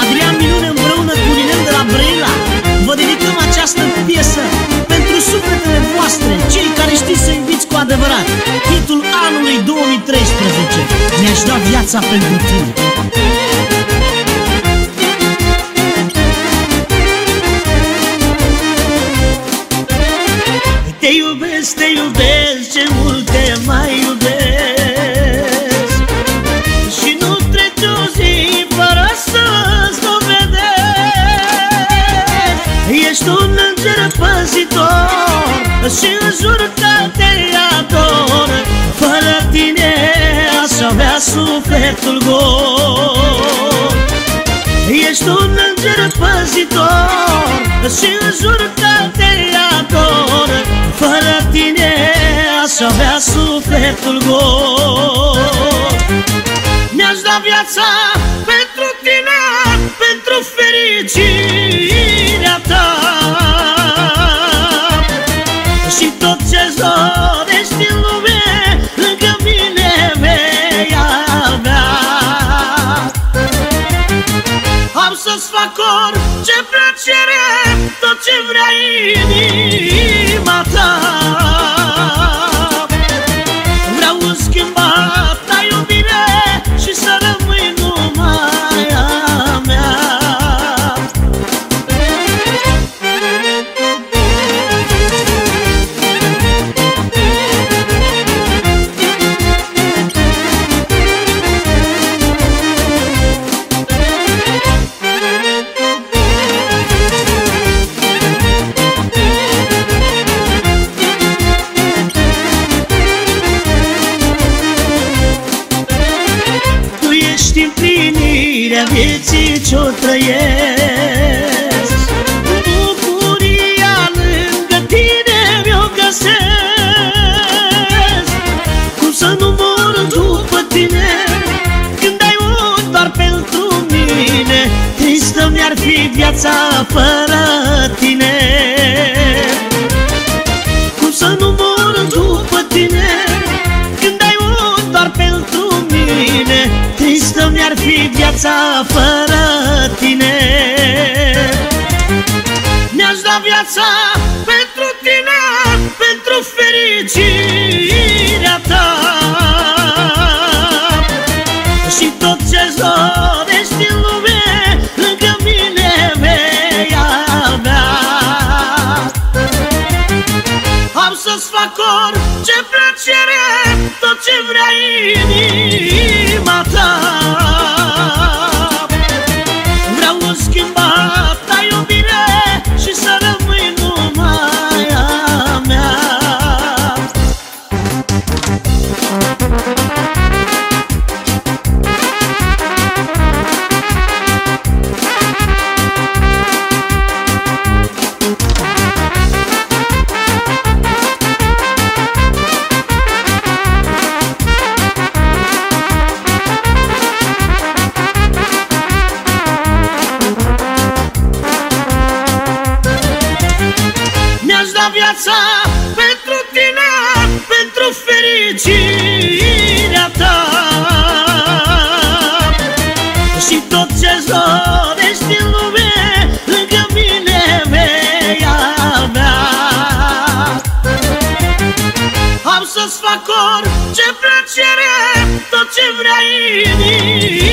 Adrian Minune împreună cu Ninel de la Brăila Vă dedicăm această piesă pentru sufletele voastre Cei care știți să iubiți cu adevărat Hitul anului 2013 Mi-aș da viața pentru tine și îmi jur că te ador. Fără tine aș avea sufletul gol. Ești un înger păzitor. Și îmi jur că te ador. Fără tine aș avea sufletul gol. Mi-aș da viața Am să-ți fac orice plăcere Tot ce vrea inima vieții ce-o trăiesc. Bucuria lângă tine mi-o găsesc. Cum să nu mor după tine Când ai un doar pentru mine? Tristă mi-ar fi viața fără fi viața fără tine. Mi-aș da viața pentru tine Pentru fericirea ta. Și tot ce-ți dorești în lume Lângă mine vei avea. Am să-ți fac orice plăcere Tot ce vrea inima ta viața pentru tine, pentru fericirea ta. Și tot ce-ți dorești în lume, lângă mine vei avea. Am să-ți fac orice plăcere, tot ce vrea inima ta